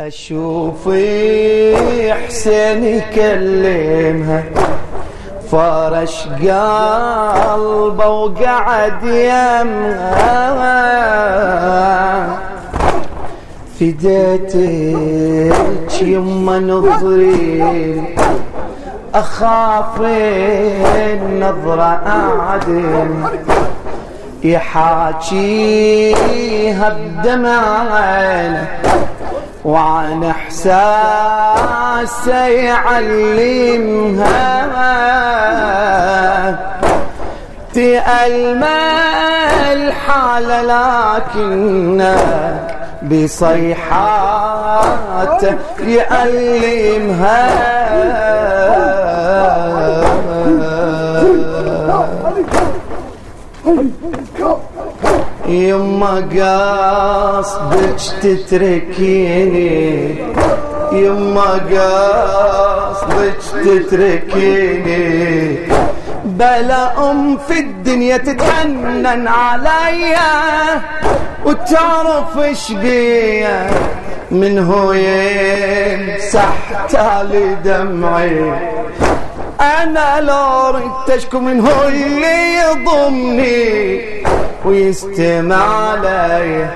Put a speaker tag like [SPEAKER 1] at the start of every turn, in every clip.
[SPEAKER 1] أشوف حسين يكلمها. فرش قلبه وقعد يمها. فديتك يما نظري. أخاف النظرة أعدل يحاكيها بدمعنا. وعن احساسه يعلمها تألمى الحالة لكنك بصيحاته يألمها يما قصدك تتركيني. يما قصدك تتركيني. بلا أم في الدنيا تتحنن عليا. وتعرف إيش بيا؟ من هو يمسح تالي دمعي. أنا لو ردت أشكو من هو اللي يضمني. ويستمع لي.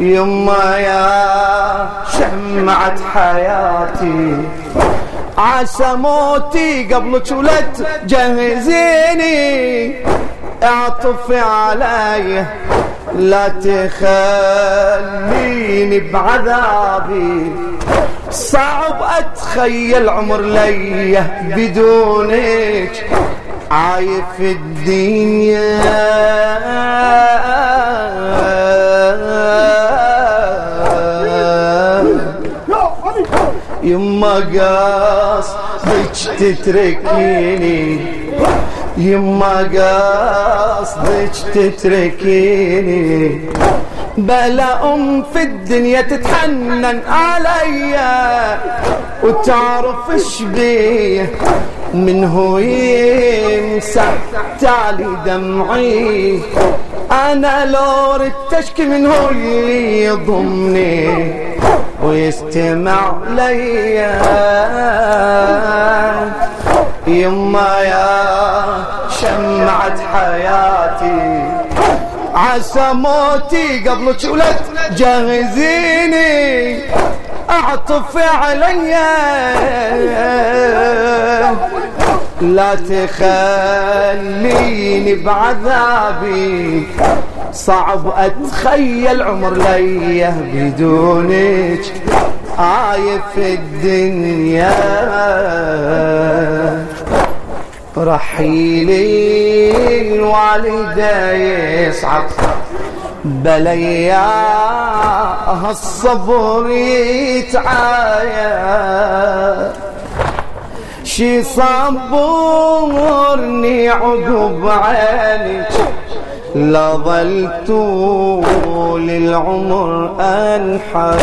[SPEAKER 1] يما يا شمعة حياتي. عسى موتي قبلك ولا تجهزيني اعطفي علي. لا تخليني بعذابي. صعب أتخيل عمر لي بدونك. عايف الدنيا. يما قصدك تتركيني. يما قصدك تتركيني. بلا أم في الدنيا تتحنن عليا. وتعرف بيه من هو يمسح تعلي دمعي. أنا لو ردت أشكي من هو اللي يضمني. ويستمع ليا. يما يا شمعة حياتي. عسى موتي قبلك ولا تجهزيني أعطف عليا. لا تخليني بعذابي. صعب أتخيل عمر ليه بدونك عايف الدنيا. رحيلي الوالدة يصعب بليا الصبر يتعايا. شي صبرني عقب عينك لا ظل طول العمر انحيا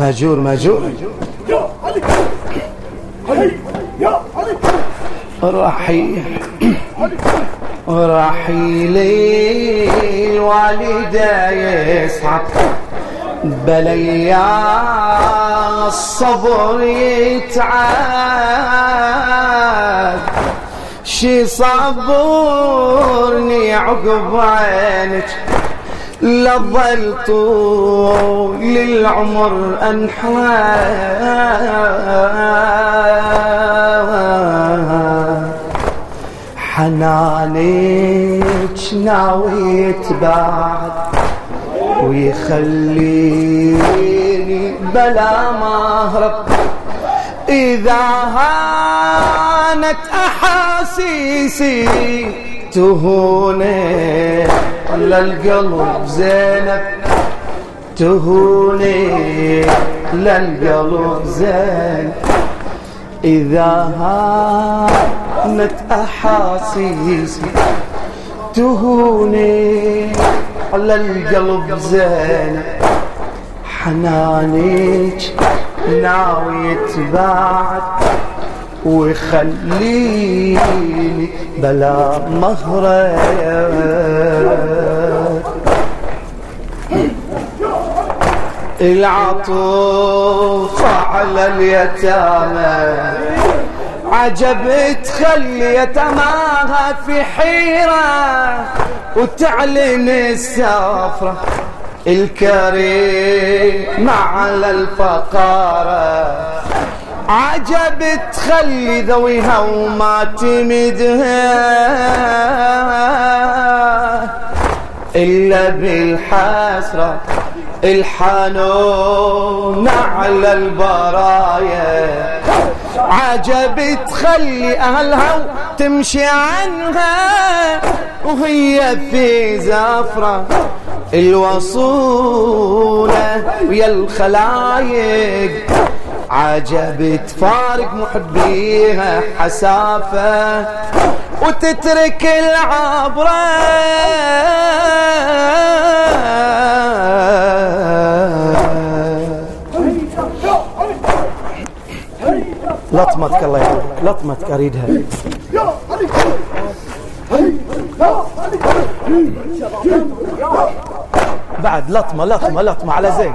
[SPEAKER 1] ماجور ماجور. رحيل رحيلي الوالدة يصعب بليا الصبر يتعب شي صبرني عقب عينك. لظل طول العمر انحى حنانك ناوي بعد ويخليني بلا ما اهرب إذا هانت أحاسيسي تهوني للقلب زينب تهوني للقلب زينب. إذا هانت أحاسيسي تهوني على القلب زينب حنانيك ناوي يتباعد وخليني بلا مهرة. العطوف على اليتامى. عجب تخلي يتماها في حيرة وتعلن السفرة الكريم على الفقارة. عجب تخلي ذويها وما تمدها إلا بالحسرة الحنون على البرايا. عجب تخلي أهلها تمشي عنها وهي في زفرة الوصولة ويا الخلايق. عجب تفارق محبيها حسافة وتترك العبرة. لطمتك الله يحفظك لطمتك أريدها. بعد لطمة لطمة لطمة على زين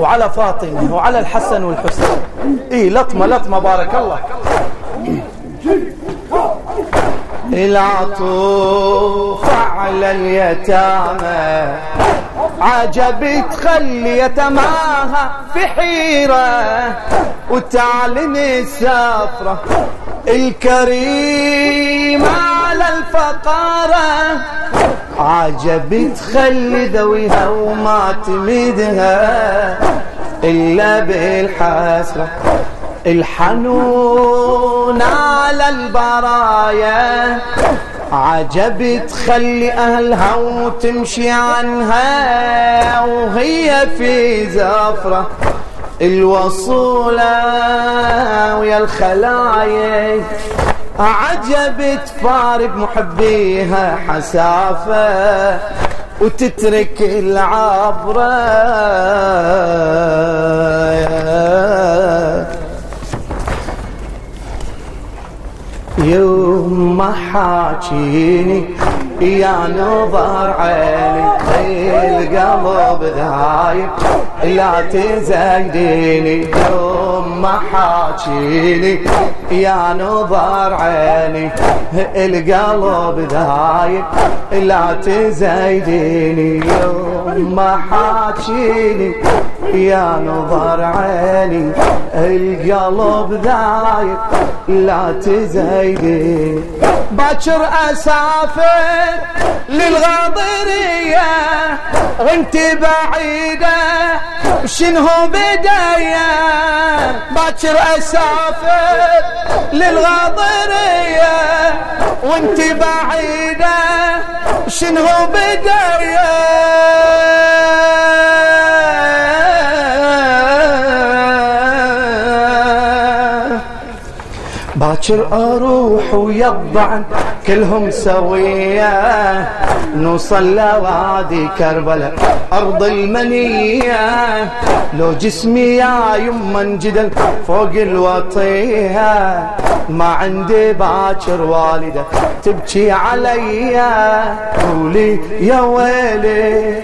[SPEAKER 1] وعلى فاطمة وعلى الحسن والحسين. إي لطمة لطمة بارك الله. العطوف على اليتامى. عجب تخلي يتماها في حيرة وتعلن السفرة الكريمة على الفقارة. عجب تخلي ذويها وما تمدها إلا بالحسرة. الحنون على البرايا. عجب تخلي أهلها وتمشي عنها وهي في زفرة الوصولة ويا الخلايق عجب تفارق محبيها حسافة وتترك العبرة. يوم ما حاكيني يا نظر عيني القلب ذايب لا تزايديني ما حاكيني يا نظر عيني القلب ذايب لا تزايديني ما حاكيني يا نظر عيني القلب ذايب لا تزايدي باكر أسافر للغاضرية وانت بعيدة شنو بداية؟ باكر أسافر للغاضرية وانت بعيدة شنو بداية؟ باكر أروح ويضعن كلهم سوية. نوصل لوادي كربلاء أرض المنية. لو جسمي يا يما انجدل فوق الوطية. ما عندي باكر والدة تبكي علي قولي يا ويلي.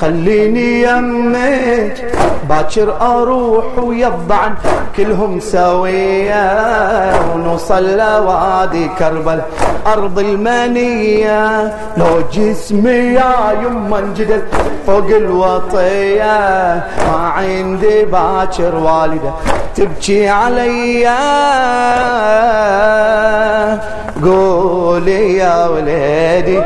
[SPEAKER 1] خليني يمك باكر أروح ويضعن كلهم سوية ونوصل لوادي كربل أرض المنية. لو جسمي يا يما انجدل فوق الوطية ما عندي باكر والدة تبكي علي. قولي يا وليدي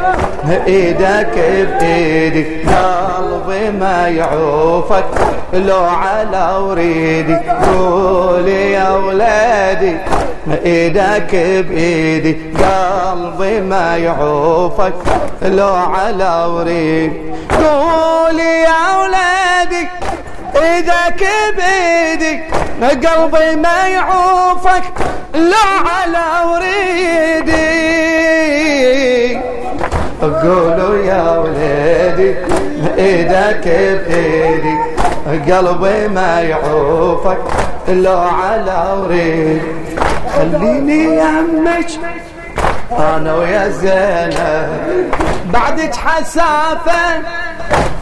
[SPEAKER 1] إيدك بإيدي قلبي ما يعوفك لو على وريدي. قولي يا ولادي إيدك بإيدي قلبي ما يعوفك لو على وريدي. قولي يا ولادي إيدك بايدي قلبي ما يعوفك لا على وريدي. قولوا يا ولادي إيدك بايدي قلبي ما يعوفك لو على وريد خليني يمك أنا ويا زينب بعدك حسافة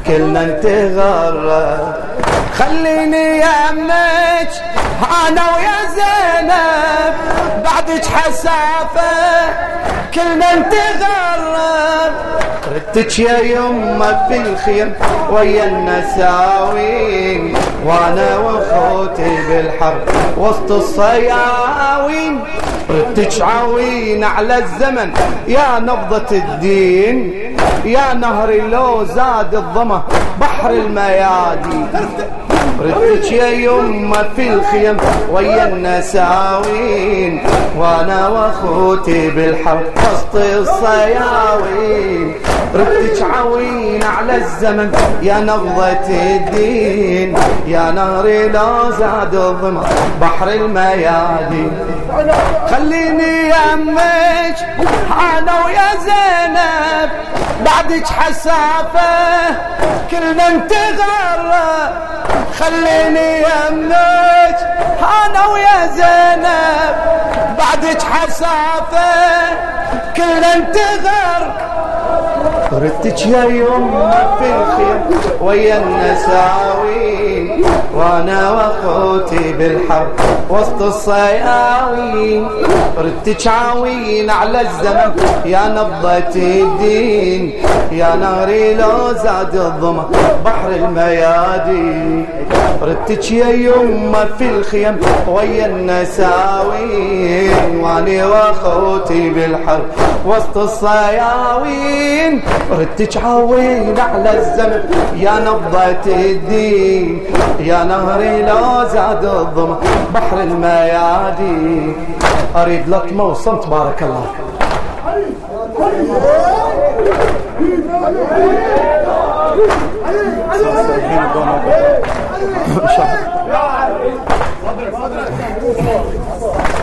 [SPEAKER 1] كلنا نتغرب. خليني يمك أنا ويا زينب بعدك حسافة. كلنا نتغرب ردتك يا يمه في الخيم ويا النساوين وأنا وأخوتي بالحرب وسط الصياوين ردتك عوين على الزمن يا نبضة الدين. يا نهر لو زاد الظما بحر الميادين. ردك يا يمة في الخيم ويا النساوين وأنا وأخوتي بالحرب وسط الصياوين. ردك عوين على الزمن يا نبضة الدين. يا نهري لو زاد الظمأ بحر الميادين. خليني يمك أنا ويا زينب. بعدك حسافة كلنا نتغرب خليني يمك أنا ويا زينب. بعدك حسافة كلنا نتغرب ردتك يا يوم في الخير ويا النساوين وأنا واخوتي بالحرب. وسط الصياوين ردتك عاوين على الزمن. يا نبضة الدين يا ناري لو زاد الظمأ. بحر الميادين. ردتك يا يمه في الخيم ويا النساوين واني واخوتي بالحرب. وسط الصياوين ردتك عوين على الزمن. يا نبضة الدين يا نهري لو زاد الظمأ. بحر الميادين. أريد لطمه وصمت بارك الله.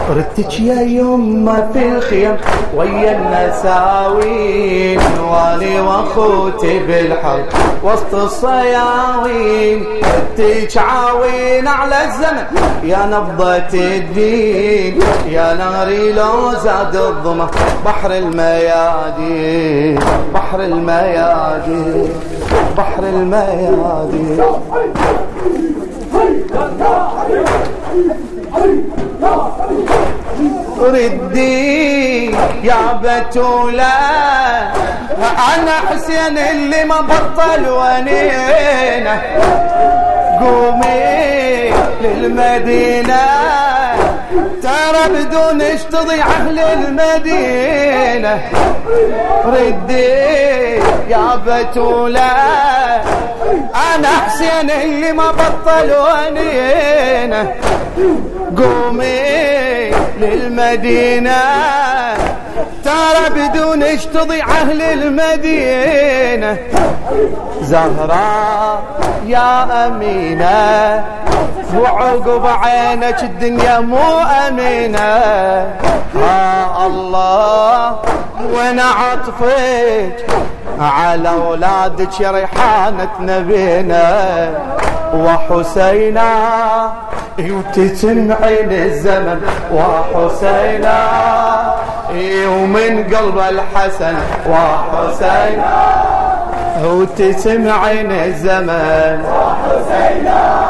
[SPEAKER 1] ردتك يا يمه في الخيم ويا النساوين والي وأخوتي بالحرب. وسط الصياوين ردتك عاوين على الزمن. يا نبضة الدين يا ناري لو زاد الظمأ. بحر الميادين بحر الميادين بحر الميادين. ردي يا بتولة أنا حسين اللي ما بطل ونينه قومي للمدينة ترى بدون اشتضي أهل المدينة. ردي يا بتولة أنا حسين اللي ما بطل ونينه قومي للمدينة. ترى بدون اشتضي أهل المدينة. زهراء يا أمينة وعقب عينك الدنيا مو أمينة. ها الله وين عطفك؟ على اولادك ريحانة نبينا وحسينا وتتمعين الزمن. وحسينا ومن قلب الحسن. وحسينا وتتمعين الزمن. وحسينا.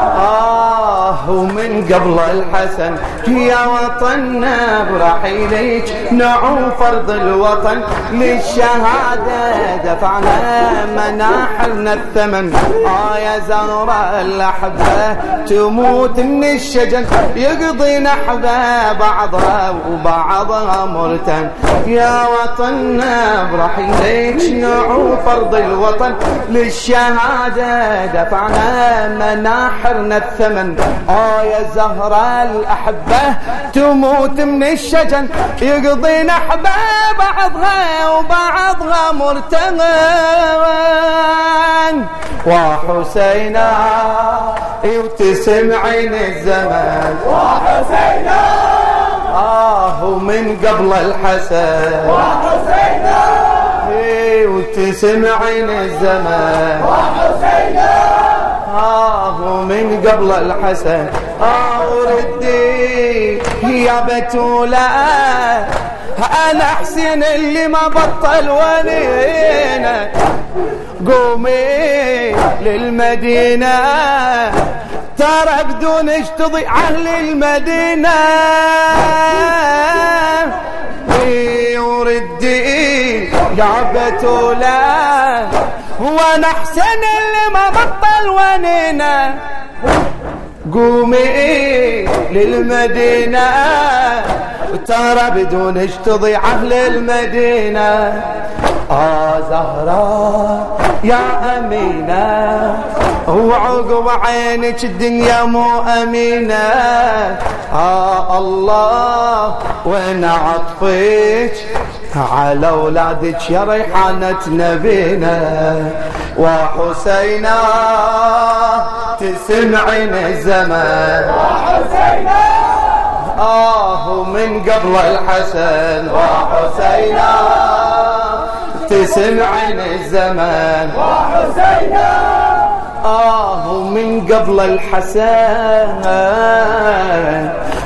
[SPEAKER 1] ومن قبل الحسن. يا وطننا برحيلك نعو فرض الوطن. للشهادة دفعنا مناحلنا الثمن. آه يا زهرة الأحبة تموت من الشجن. يقضي نحبة بعضها وبعضها مرتن يا وطننا برحيلك نعو فرض الوطن. للشهادة دفعنا مناحرنا الثمن. يا زهرة الأحبة تموت من الشجن يقضي نحبة بعضها وبعضها مرتغن وحسينا وتسمعين الزمن.
[SPEAKER 2] وحسينا
[SPEAKER 1] آه ومن قبل الحسن.
[SPEAKER 2] وحسينا
[SPEAKER 1] وتسمعين الزمن.
[SPEAKER 2] وحسينا
[SPEAKER 1] آه من قبل الحسن. آه يا بتولة أنا حسين اللي ما بطل ونينا قومي للمدينة ترى بدونش تضيع أهل المدينة. وردي يا بتولة وأنا أحسن بطل ونينا. قومي للمدينة ترى بدونش تضيع أهل المدينة. آه زهراء يا أمينة وعقب عينك الدنيا مو أمينة. آه الله وين عطفك؟ على أولادك يا ريحانة نبينا وحسينا تسمعين الزمان.
[SPEAKER 2] وحسينا
[SPEAKER 1] آه من قبل الحسن. وحسينا تسمعين الزمان.
[SPEAKER 2] وحسينا
[SPEAKER 1] آه من قبل الحسن.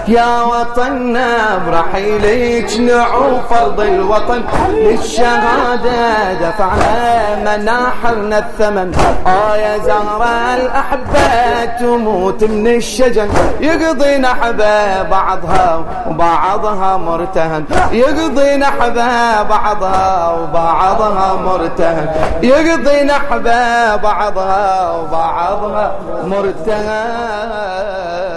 [SPEAKER 1] يا وطننا برحيلك نعو فرض الوطن. للشهادة دفعنا مناحرنا الثمن. آه يا زهرة الأحبة تموت من الشجن. يقضي نحبة بعضها وبعضها مرتهن. يقضي نحبة بعضها وبعضها مرتهن. يقضي نحبة بعضها وبعضها مرتهن.